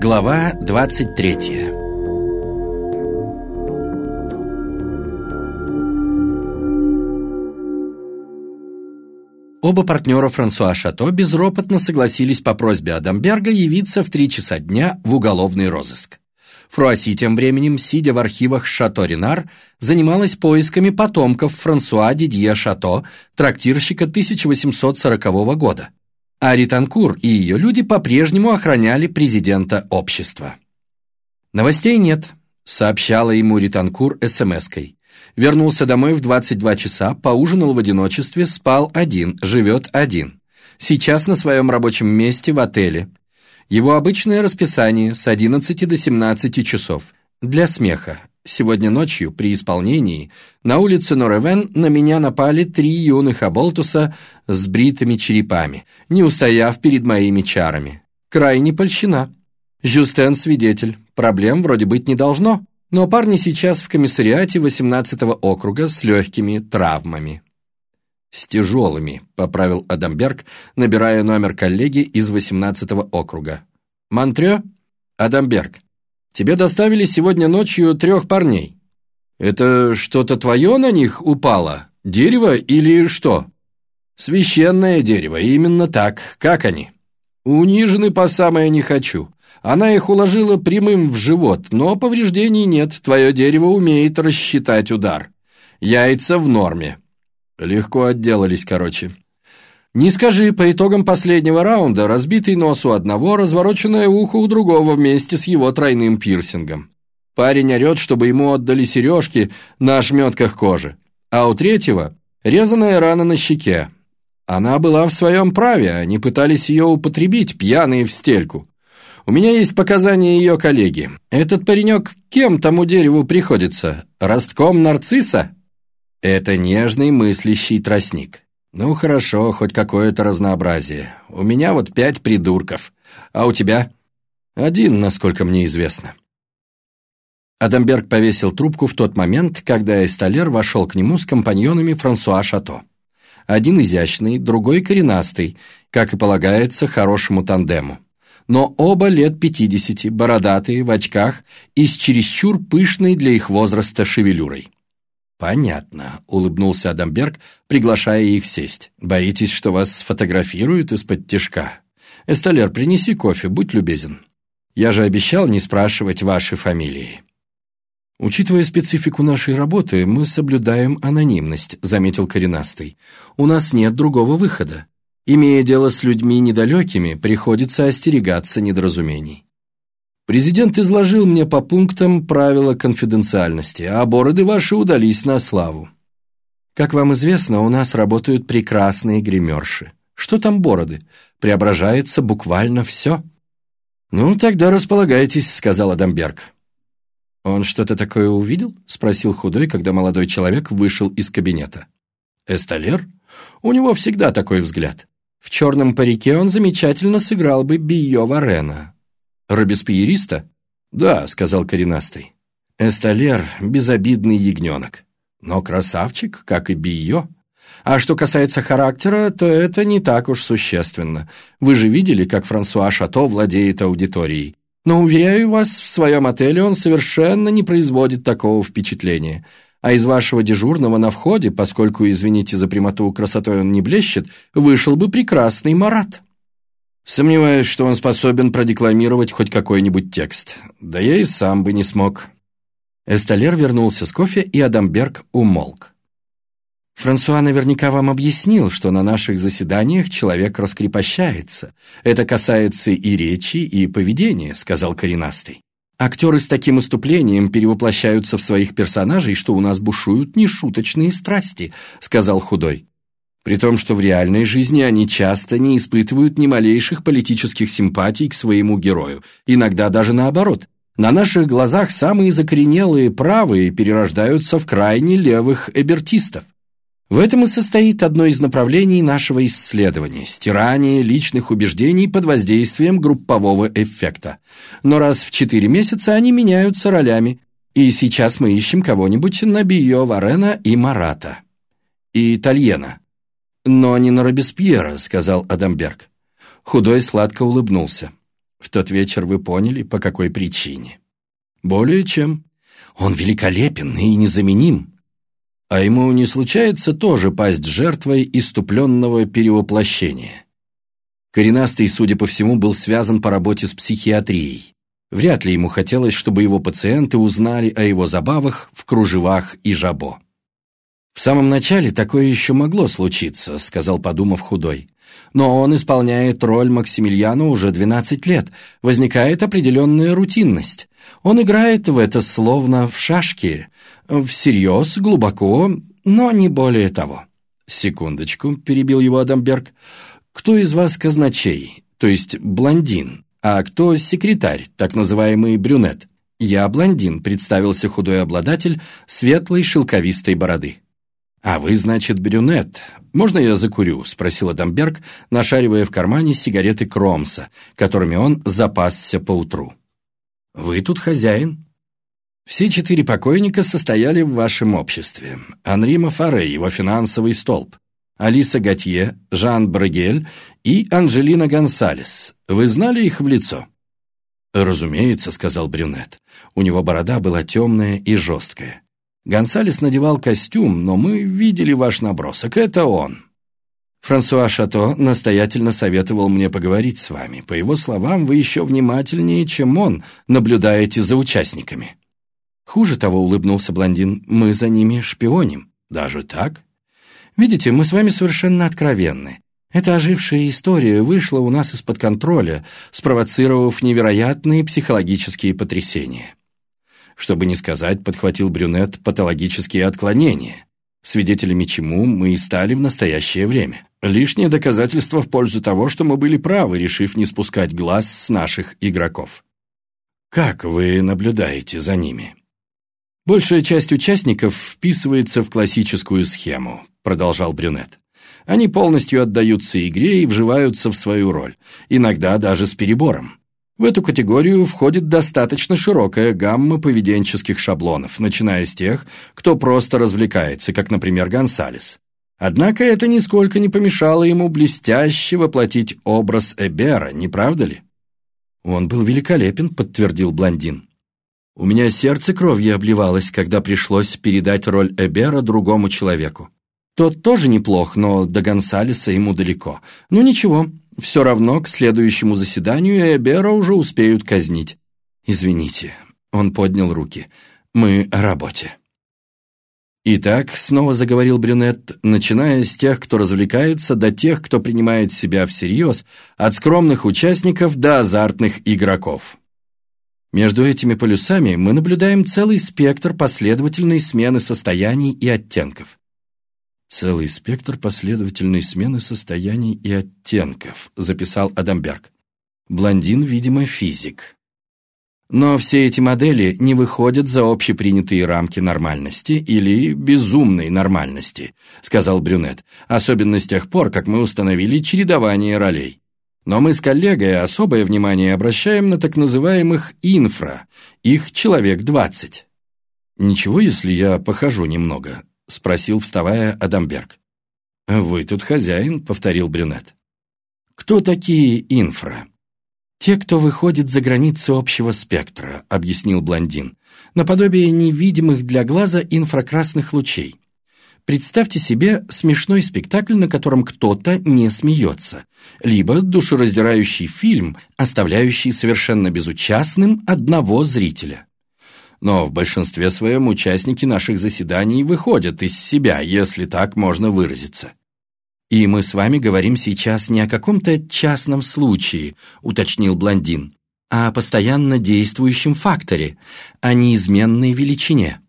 Глава 23 Оба партнера Франсуа Шато безропотно согласились по просьбе Адамберга явиться в три часа дня в уголовный розыск. Фруасси тем временем, сидя в архивах Шато Ренар, занималась поисками потомков Франсуа Дидье Шато, трактирщика 1840 года. А Ританкур и ее люди по-прежнему охраняли президента общества. «Новостей нет», — сообщала ему Ританкур смс-кой. Вернулся домой в 22 часа, поужинал в одиночестве, спал один, живет один. Сейчас на своем рабочем месте в отеле. Его обычное расписание с 11 до 17 часов. Для смеха. Сегодня ночью, при исполнении, на улице Норевен на меня напали три юных оболтуса с бритыми черепами, не устояв перед моими чарами. Крайне польщена. Жюстен свидетель. Проблем вроде быть не должно. Но парни сейчас в комиссариате 18-го округа с легкими травмами. «С тяжелыми», — поправил Адамберг, набирая номер коллеги из 18-го округа. «Монтрё? Адамберг, тебе доставили сегодня ночью трех парней. Это что-то твое на них упало? Дерево или что?» «Священное дерево, именно так. Как они?» «Унижены по самое не хочу. Она их уложила прямым в живот, но повреждений нет, твое дерево умеет рассчитать удар. Яйца в норме. Легко отделались, короче. Не скажи, по итогам последнего раунда разбитый нос у одного, развороченное ухо у другого вместе с его тройным пирсингом. Парень орет, чтобы ему отдали сережки на ошметках кожи. А у третьего резаная рана на щеке. Она была в своем праве, они пытались ее употребить, пьяные в стельку. У меня есть показания ее коллеги. Этот паренек кем тому дереву приходится? Ростком нарцисса? Это нежный мыслящий тростник. Ну хорошо, хоть какое-то разнообразие. У меня вот пять придурков. А у тебя? Один, насколько мне известно. Адамберг повесил трубку в тот момент, когда Эсталер вошел к нему с компаньонами Франсуа Шато. Один изящный, другой коренастый, как и полагается хорошему тандему но оба лет пятидесяти, бородатые, в очках и с чересчур пышной для их возраста шевелюрой. «Понятно», — улыбнулся Адамберг, приглашая их сесть. «Боитесь, что вас сфотографируют из-под тяжка? Эсталер, принеси кофе, будь любезен. Я же обещал не спрашивать ваши фамилии». «Учитывая специфику нашей работы, мы соблюдаем анонимность», — заметил коренастый. «У нас нет другого выхода. Имея дело с людьми недалекими, приходится остерегаться недоразумений. Президент изложил мне по пунктам правила конфиденциальности, а бороды ваши удались на славу. Как вам известно, у нас работают прекрасные гримерши. Что там бороды? Преображается буквально все. «Ну, тогда располагайтесь», — сказал Адамберг. «Он что-то такое увидел?» — спросил худой, когда молодой человек вышел из кабинета. «Эсталер? У него всегда такой взгляд. В черном парике он замечательно сыграл бы Био Варена. Робеспьериста? Да, сказал коренастый. Эсталер – безобидный ягненок. Но красавчик, как и Био. А что касается характера, то это не так уж существенно. Вы же видели, как Франсуа Шато владеет аудиторией. Но, уверяю вас, в своем отеле он совершенно не производит такого впечатления – а из вашего дежурного на входе, поскольку, извините за прямоту, красотой он не блещет, вышел бы прекрасный Марат. Сомневаюсь, что он способен продекламировать хоть какой-нибудь текст. Да я и сам бы не смог. Эсталер вернулся с кофе, и Адамберг умолк. Франсуа наверняка вам объяснил, что на наших заседаниях человек раскрепощается. Это касается и речи, и поведения, сказал коренастый. Актеры с таким выступлением перевоплощаются в своих персонажей, что у нас бушуют нешуточные страсти», — сказал Худой. При том, что в реальной жизни они часто не испытывают ни малейших политических симпатий к своему герою, иногда даже наоборот. На наших глазах самые закоренелые правые перерождаются в крайне левых эбертистов. В этом и состоит одно из направлений нашего исследования – стирание личных убеждений под воздействием группового эффекта. Но раз в четыре месяца они меняются ролями, и сейчас мы ищем кого-нибудь на Био Варена и Марата. И Тальена. «Но не на Робеспьера», – сказал Адамберг. Худой сладко улыбнулся. В тот вечер вы поняли, по какой причине. Более чем. Он великолепен и незаменим. А ему не случается тоже пасть жертвой иступленного перевоплощения. Коренастый, судя по всему, был связан по работе с психиатрией. Вряд ли ему хотелось, чтобы его пациенты узнали о его забавах в кружевах и жабо. «В самом начале такое еще могло случиться», — сказал, подумав худой. «Но он исполняет роль Максимилиана уже 12 лет. Возникает определенная рутинность. Он играет в это словно в шашки. Всерьез, глубоко, но не более того». «Секундочку», — перебил его Адамберг. «Кто из вас казначей, то есть блондин, а кто секретарь, так называемый брюнет?» «Я блондин», — представился худой обладатель светлой шелковистой бороды. «А вы, значит, брюнет. Можно я закурю?» — спросил Адамберг, нашаривая в кармане сигареты Кромса, которыми он запасся поутру. «Вы тут хозяин?» Все четыре покойника состояли в вашем обществе. Анри Мафаре, его финансовый столб. Алиса Готье, Жан Брагель и Анжелина Гонсалес. Вы знали их в лицо?» «Разумеется», — сказал брюнет. У него борода была темная и жесткая. Гонсалес надевал костюм, но мы видели ваш набросок. Это он. Франсуа Шато настоятельно советовал мне поговорить с вами. По его словам, вы еще внимательнее, чем он, наблюдаете за участниками. Хуже того, улыбнулся блондин, мы за ними шпионим. Даже так? Видите, мы с вами совершенно откровенны. Эта ожившая история вышла у нас из-под контроля, спровоцировав невероятные психологические потрясения. Чтобы не сказать, подхватил брюнет патологические отклонения, свидетелями чему мы и стали в настоящее время. Лишнее доказательство в пользу того, что мы были правы, решив не спускать глаз с наших игроков. Как вы наблюдаете за ними? Большая часть участников вписывается в классическую схему, продолжал Брюнет. Они полностью отдаются игре и вживаются в свою роль, иногда даже с перебором. В эту категорию входит достаточно широкая гамма поведенческих шаблонов, начиная с тех, кто просто развлекается, как, например, Гонсалес. Однако это нисколько не помешало ему блестяще воплотить образ Эбера, не правда ли? «Он был великолепен», — подтвердил блондин. «У меня сердце кровью обливалось, когда пришлось передать роль Эбера другому человеку. Тот тоже неплох, но до Гонсалеса ему далеко. Ну ничего, все равно к следующему заседанию Эбера уже успеют казнить. Извините, он поднял руки. Мы о работе. Итак, снова заговорил брюнет, начиная с тех, кто развлекается, до тех, кто принимает себя всерьез, от скромных участников до азартных игроков. Между этими полюсами мы наблюдаем целый спектр последовательной смены состояний и оттенков. Целый спектр последовательной смены состояний и оттенков, записал Адамберг. Блондин, видимо, физик. Но все эти модели не выходят за общепринятые рамки нормальности или безумной нормальности, сказал Брюнет, особенно с тех пор, как мы установили чередование ролей. Но мы с коллегой особое внимание обращаем на так называемых инфра, их человек двадцать. Ничего, если я похожу немного, — спросил, вставая, Адамберг. «Вы тут хозяин», — повторил брюнет. «Кто такие инфра?» «Те, кто выходит за границы общего спектра», — объяснил блондин, «наподобие невидимых для глаза инфракрасных лучей. Представьте себе смешной спектакль, на котором кто-то не смеется, либо душераздирающий фильм, оставляющий совершенно безучастным одного зрителя но в большинстве своем участники наших заседаний выходят из себя, если так можно выразиться. «И мы с вами говорим сейчас не о каком-то частном случае», уточнил блондин, а о постоянно действующем факторе, о неизменной величине.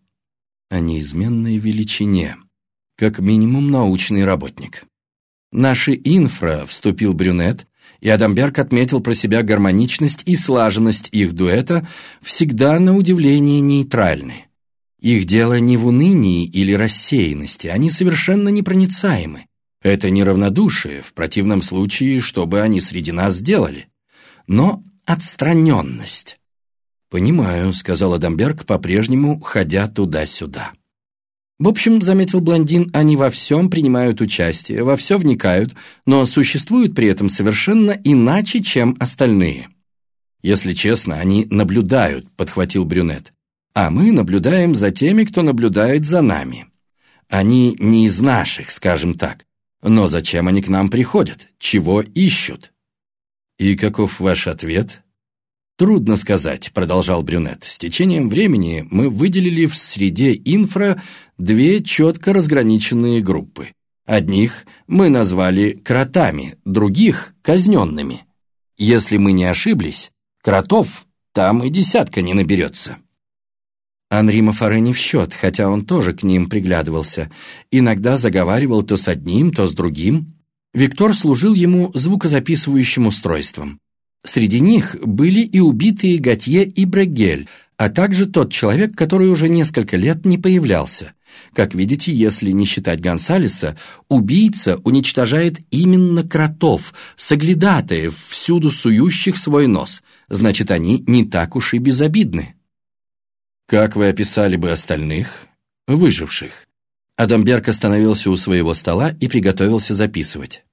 О неизменной величине. Как минимум научный работник. Наши инфра, вступил брюнет, и Адамберг отметил про себя гармоничность и слаженность их дуэта, всегда на удивление нейтральны. Их дело не в унынии или рассеянности, они совершенно непроницаемы. Это не равнодушие, в противном случае, что бы они среди нас сделали, но отстраненность. «Понимаю», — сказал Адамберг, по-прежнему ходя туда-сюда. В общем, заметил блондин, они во всем принимают участие, во все вникают, но существуют при этом совершенно иначе, чем остальные. «Если честно, они наблюдают», — подхватил брюнет. «А мы наблюдаем за теми, кто наблюдает за нами. Они не из наших, скажем так. Но зачем они к нам приходят? Чего ищут?» «И каков ваш ответ?» «Трудно сказать», — продолжал Брюнет. «С течением времени мы выделили в среде инфра две четко разграниченные группы. Одних мы назвали кротами, других — казненными. Если мы не ошиблись, кротов там и десятка не наберется». Анри Мафаре не в счет, хотя он тоже к ним приглядывался. Иногда заговаривал то с одним, то с другим. Виктор служил ему звукозаписывающим устройством. Среди них были и убитые Готье и Брегель, а также тот человек, который уже несколько лет не появлялся. Как видите, если не считать Гонсалеса, убийца уничтожает именно кротов, соглядатаев, всюду сующих свой нос. Значит, они не так уж и безобидны. Как вы описали бы остальных, выживших? Адамберг остановился у своего стола и приготовился записывать.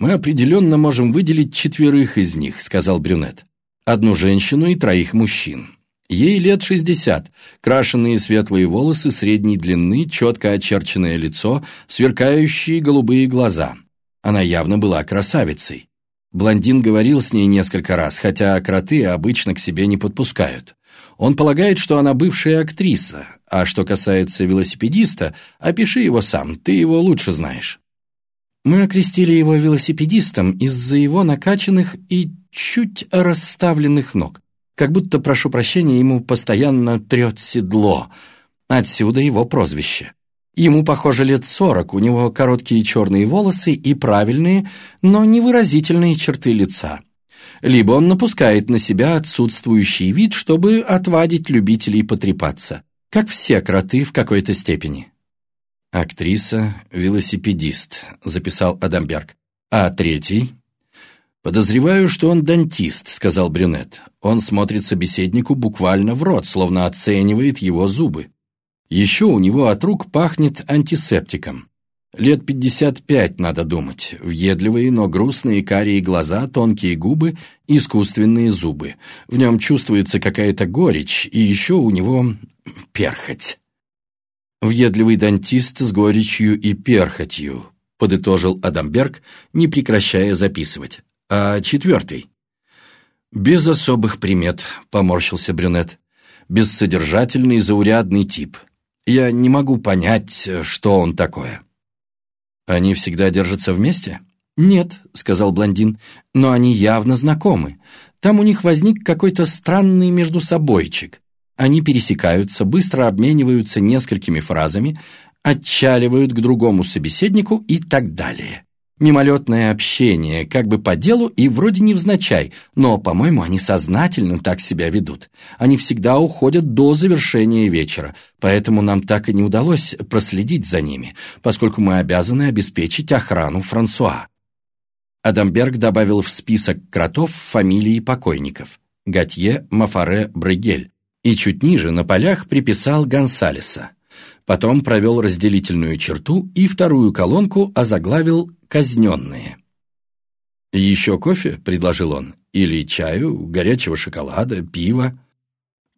«Мы определенно можем выделить четверых из них», — сказал Брюнет. «Одну женщину и троих мужчин. Ей лет шестьдесят, крашеные светлые волосы средней длины, четко очерченное лицо, сверкающие голубые глаза. Она явно была красавицей. Блондин говорил с ней несколько раз, хотя кроты обычно к себе не подпускают. Он полагает, что она бывшая актриса, а что касается велосипедиста, опиши его сам, ты его лучше знаешь. Мы окрестили его велосипедистом из-за его накачанных и чуть расставленных ног. Как будто, прошу прощения, ему постоянно трет седло. Отсюда его прозвище. Ему, похоже, лет сорок, у него короткие черные волосы и правильные, но невыразительные черты лица. Либо он напускает на себя отсутствующий вид, чтобы отвадить любителей потрепаться, как все кроты в какой-то степени. «Актриса, велосипедист», — записал Адамберг. «А третий?» «Подозреваю, что он дантист», — сказал Брюнет. Он смотрит собеседнику буквально в рот, словно оценивает его зубы. Еще у него от рук пахнет антисептиком. Лет пятьдесят пять, надо думать. Въедливые, но грустные карие глаза, тонкие губы, искусственные зубы. В нем чувствуется какая-то горечь, и еще у него перхоть. «Въедливый дантист с горечью и перхотью», — подытожил Адамберг, не прекращая записывать. «А четвертый?» «Без особых примет», — поморщился брюнет. «Бессодержательный, заурядный тип. Я не могу понять, что он такое». «Они всегда держатся вместе?» «Нет», — сказал блондин, — «но они явно знакомы. Там у них возник какой-то странный междусобойчик. Они пересекаются, быстро обмениваются несколькими фразами, отчаливают к другому собеседнику и так далее. Мимолетное общение, как бы по делу и вроде невзначай, но, по-моему, они сознательно так себя ведут. Они всегда уходят до завершения вечера, поэтому нам так и не удалось проследить за ними, поскольку мы обязаны обеспечить охрану Франсуа. Адамберг добавил в список кротов фамилии покойников. Готье, Мафаре, Брегель, и чуть ниже на полях приписал Гонсалеса. Потом провел разделительную черту и вторую колонку озаглавил «Казненные». «Еще кофе?» – предложил он. «Или чаю, горячего шоколада, пива?»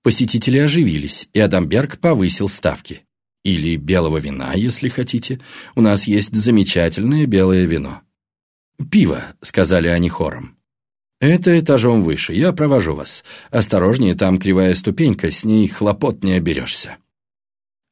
Посетители оживились, и Адамберг повысил ставки. «Или белого вина, если хотите. У нас есть замечательное белое вино». «Пиво», — сказали они хором. «Это этажом выше, я провожу вас. Осторожнее, там кривая ступенька, с ней хлопот не оберешься».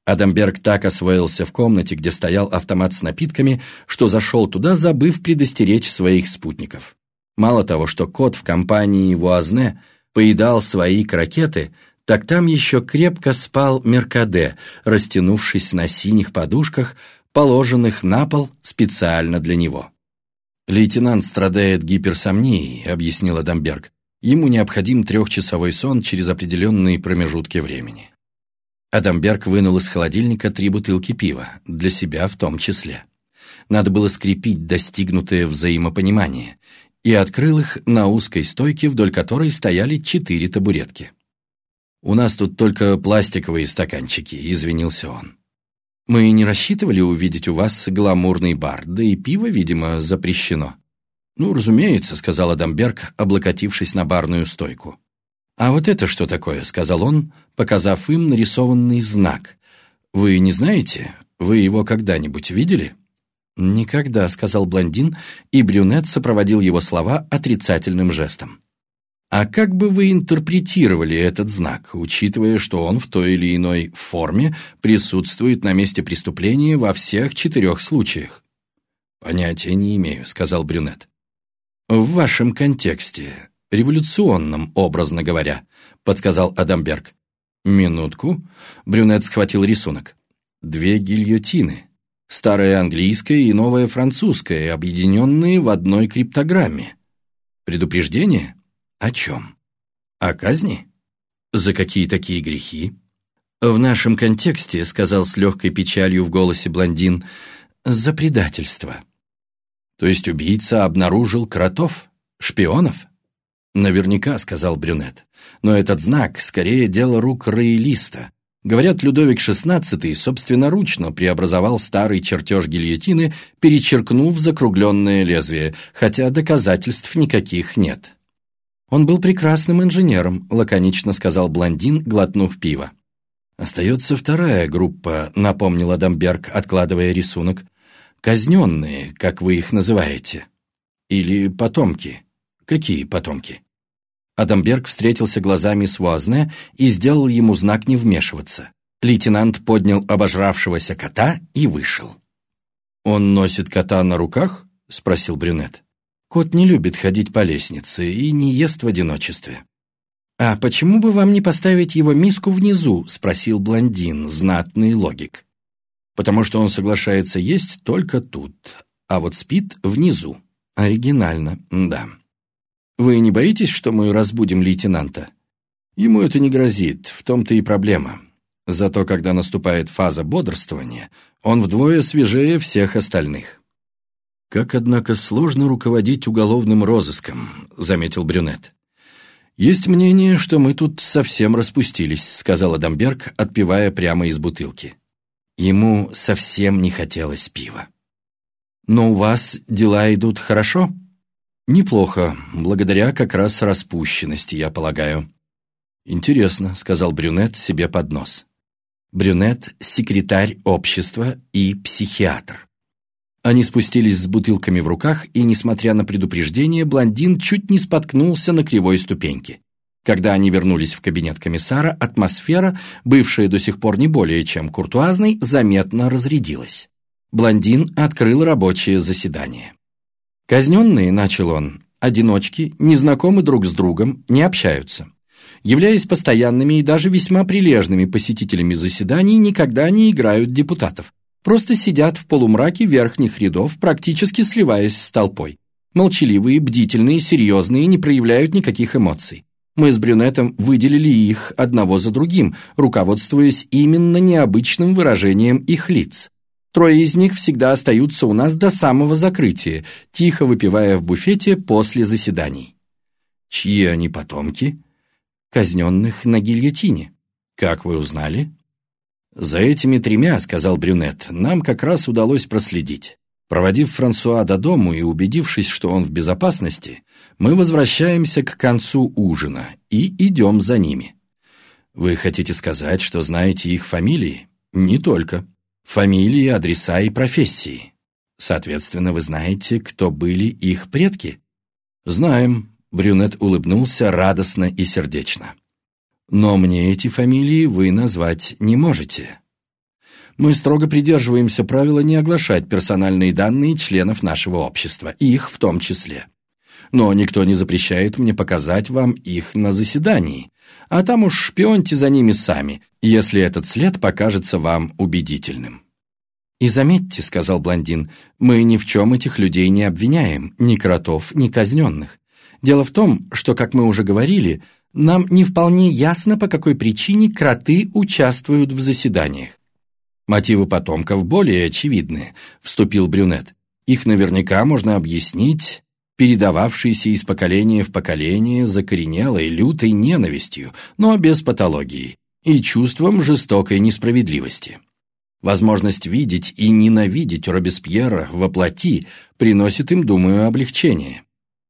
Адамберг так освоился в комнате, где стоял автомат с напитками, что зашел туда, забыв предостеречь своих спутников. Мало того, что кот в компании Вуазне поедал свои крокеты, так там еще крепко спал Меркаде, растянувшись на синих подушках, положенных на пол специально для него. «Лейтенант страдает гиперсомнией», — объяснил Адамберг. «Ему необходим трехчасовой сон через определенные промежутки времени». Адамберг вынул из холодильника три бутылки пива, для себя в том числе. Надо было скрепить достигнутое взаимопонимание, и открыл их на узкой стойке, вдоль которой стояли четыре табуретки. «У нас тут только пластиковые стаканчики», — извинился он. Мы не рассчитывали увидеть у вас гламурный бар, да и пиво, видимо, запрещено». «Ну, разумеется», — сказал Адамберг, облокотившись на барную стойку. «А вот это что такое?» — сказал он, показав им нарисованный знак. «Вы не знаете? Вы его когда-нибудь видели?» «Никогда», — сказал блондин, и брюнет сопроводил его слова отрицательным жестом. А как бы вы интерпретировали этот знак, учитывая, что он в той или иной форме присутствует на месте преступления во всех четырех случаях? Понятия не имею, сказал брюнет. В вашем контексте, революционном, образно говоря, подсказал Адамберг. Минутку. Брюнет схватил рисунок. Две гильотины. Старая английская и новая французская, объединенные в одной криптограмме. Предупреждение? О чем? О казни? За какие такие грехи? В нашем контексте, сказал с легкой печалью в голосе блондин, за предательство. То есть убийца обнаружил кротов? Шпионов? Наверняка, сказал брюнет. Но этот знак скорее дело рук роялиста. Говорят, Людовик XVI собственноручно преобразовал старый чертеж гильотины, перечеркнув закругленное лезвие, хотя доказательств никаких нет. «Он был прекрасным инженером», — лаконично сказал блондин, глотнув пиво. «Остается вторая группа», — напомнил Адамберг, откладывая рисунок. «Казненные, как вы их называете. Или потомки. Какие потомки?» Адамберг встретился глазами с Вуазне и сделал ему знак не вмешиваться. Лейтенант поднял обожравшегося кота и вышел. «Он носит кота на руках?» — спросил брюнет. Кот не любит ходить по лестнице и не ест в одиночестве. «А почему бы вам не поставить его миску внизу?» — спросил блондин, знатный логик. «Потому что он соглашается есть только тут, а вот спит внизу. Оригинально, да. Вы не боитесь, что мы разбудим лейтенанта? Ему это не грозит, в том-то и проблема. Зато когда наступает фаза бодрствования, он вдвое свежее всех остальных». «Как, однако, сложно руководить уголовным розыском», — заметил брюнет. «Есть мнение, что мы тут совсем распустились», — сказал Адамберг, отпивая прямо из бутылки. Ему совсем не хотелось пива. «Но у вас дела идут хорошо?» «Неплохо, благодаря как раз распущенности, я полагаю». «Интересно», — сказал брюнет себе под нос. Брюнет — секретарь общества и психиатр. Они спустились с бутылками в руках, и, несмотря на предупреждение, блондин чуть не споткнулся на кривой ступеньке. Когда они вернулись в кабинет комиссара, атмосфера, бывшая до сих пор не более чем куртуазной, заметно разрядилась. Блондин открыл рабочее заседание. «Казненные», — начал он, — «одиночки, не знакомы друг с другом, не общаются. Являясь постоянными и даже весьма прилежными посетителями заседаний, никогда не играют депутатов просто сидят в полумраке верхних рядов, практически сливаясь с толпой. Молчаливые, бдительные, серьезные, не проявляют никаких эмоций. Мы с брюнетом выделили их одного за другим, руководствуясь именно необычным выражением их лиц. Трое из них всегда остаются у нас до самого закрытия, тихо выпивая в буфете после заседаний. Чьи они потомки? Казненных на гильотине. Как вы узнали? «За этими тремя, — сказал Брюнет, — нам как раз удалось проследить. Проводив Франсуа до дому и убедившись, что он в безопасности, мы возвращаемся к концу ужина и идем за ними. Вы хотите сказать, что знаете их фамилии? Не только. Фамилии, адреса и профессии. Соответственно, вы знаете, кто были их предки? Знаем. Брюнет улыбнулся радостно и сердечно. Но мне эти фамилии вы назвать не можете. Мы строго придерживаемся правила не оглашать персональные данные членов нашего общества, их в том числе. Но никто не запрещает мне показать вам их на заседании, а там уж шпионьте за ними сами, если этот след покажется вам убедительным. «И заметьте», — сказал блондин, — «мы ни в чем этих людей не обвиняем, ни кротов, ни казненных. Дело в том, что, как мы уже говорили, — нам не вполне ясно, по какой причине кроты участвуют в заседаниях. Мотивы потомков более очевидны, вступил Брюнет. Их наверняка можно объяснить передававшейся из поколения в поколение закоренелой лютой ненавистью, но без патологии, и чувством жестокой несправедливости. Возможность видеть и ненавидеть Робеспьера во плоти приносит им, думаю, облегчение.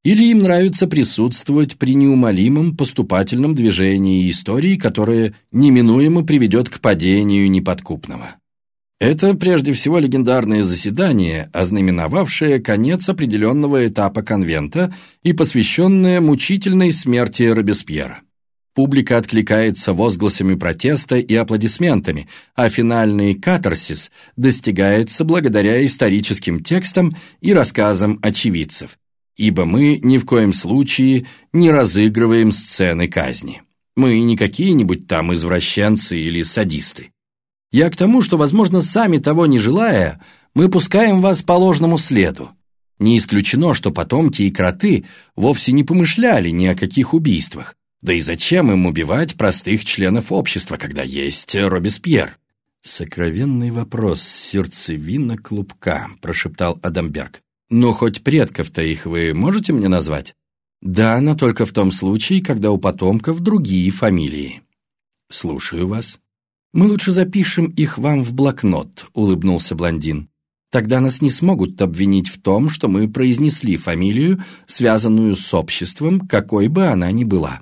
Или им нравится присутствовать при неумолимом поступательном движении истории, которое неминуемо приведет к падению неподкупного. Это прежде всего легендарное заседание, ознаменовавшее конец определенного этапа конвента и посвященное мучительной смерти Робеспьера. Публика откликается возгласами протеста и аплодисментами, а финальный катарсис достигается благодаря историческим текстам и рассказам очевидцев, ибо мы ни в коем случае не разыгрываем сцены казни. Мы не какие-нибудь там извращенцы или садисты. Я к тому, что, возможно, сами того не желая, мы пускаем вас по ложному следу. Не исключено, что потомки и кроты вовсе не помышляли ни о каких убийствах. Да и зачем им убивать простых членов общества, когда есть Робеспьер? «Сокровенный вопрос, сердцевина клубка», — прошептал Адамберг. «Но хоть предков-то их вы можете мне назвать?» «Да, но только в том случае, когда у потомков другие фамилии». «Слушаю вас». «Мы лучше запишем их вам в блокнот», — улыбнулся блондин. «Тогда нас не смогут обвинить в том, что мы произнесли фамилию, связанную с обществом, какой бы она ни была».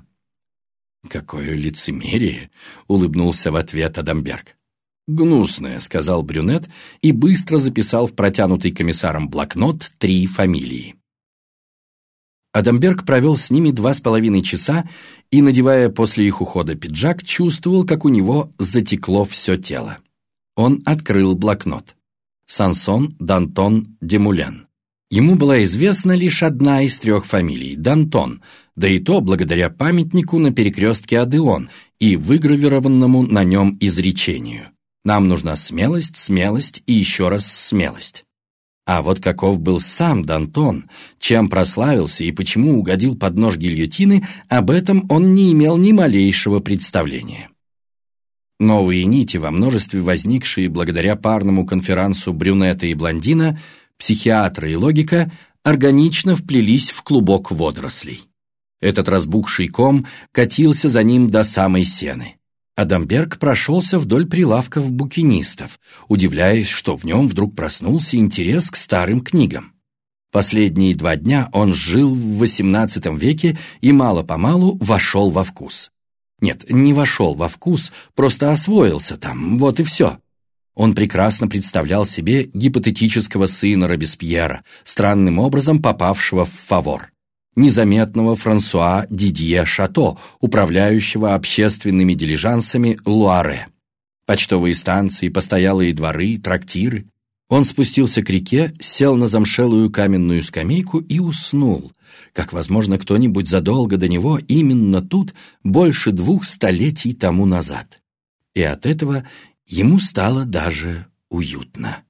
«Какое лицемерие!» — улыбнулся в ответ Адамберг. «Гнусное», — сказал брюнет и быстро записал в протянутый комиссаром блокнот три фамилии. Адамберг провел с ними два с половиной часа и, надевая после их ухода пиджак, чувствовал, как у него затекло все тело. Он открыл блокнот. Сансон Дантон Демулен. Ему была известна лишь одна из трех фамилий – Дантон, да и то благодаря памятнику на перекрестке Адеон и выгравированному на нем изречению. Нам нужна смелость, смелость и еще раз смелость. А вот каков был сам Дантон, чем прославился и почему угодил под нож гильотины, об этом он не имел ни малейшего представления. Новые нити, во множестве возникшие благодаря парному конферансу брюнета и блондина, психиатра и логика, органично вплелись в клубок водорослей. Этот разбухший ком катился за ним до самой сены. Адамберг прошелся вдоль прилавков букинистов, удивляясь, что в нем вдруг проснулся интерес к старым книгам. Последние два дня он жил в XVIII веке и мало-помалу вошел во вкус. Нет, не вошел во вкус, просто освоился там, вот и все. Он прекрасно представлял себе гипотетического сына Робеспьера, странным образом попавшего в фавор незаметного Франсуа Дидье Шато, управляющего общественными дилижансами Луаре. Почтовые станции, постоялые дворы, трактиры. Он спустился к реке, сел на замшелую каменную скамейку и уснул, как, возможно, кто-нибудь задолго до него именно тут, больше двух столетий тому назад. И от этого ему стало даже уютно.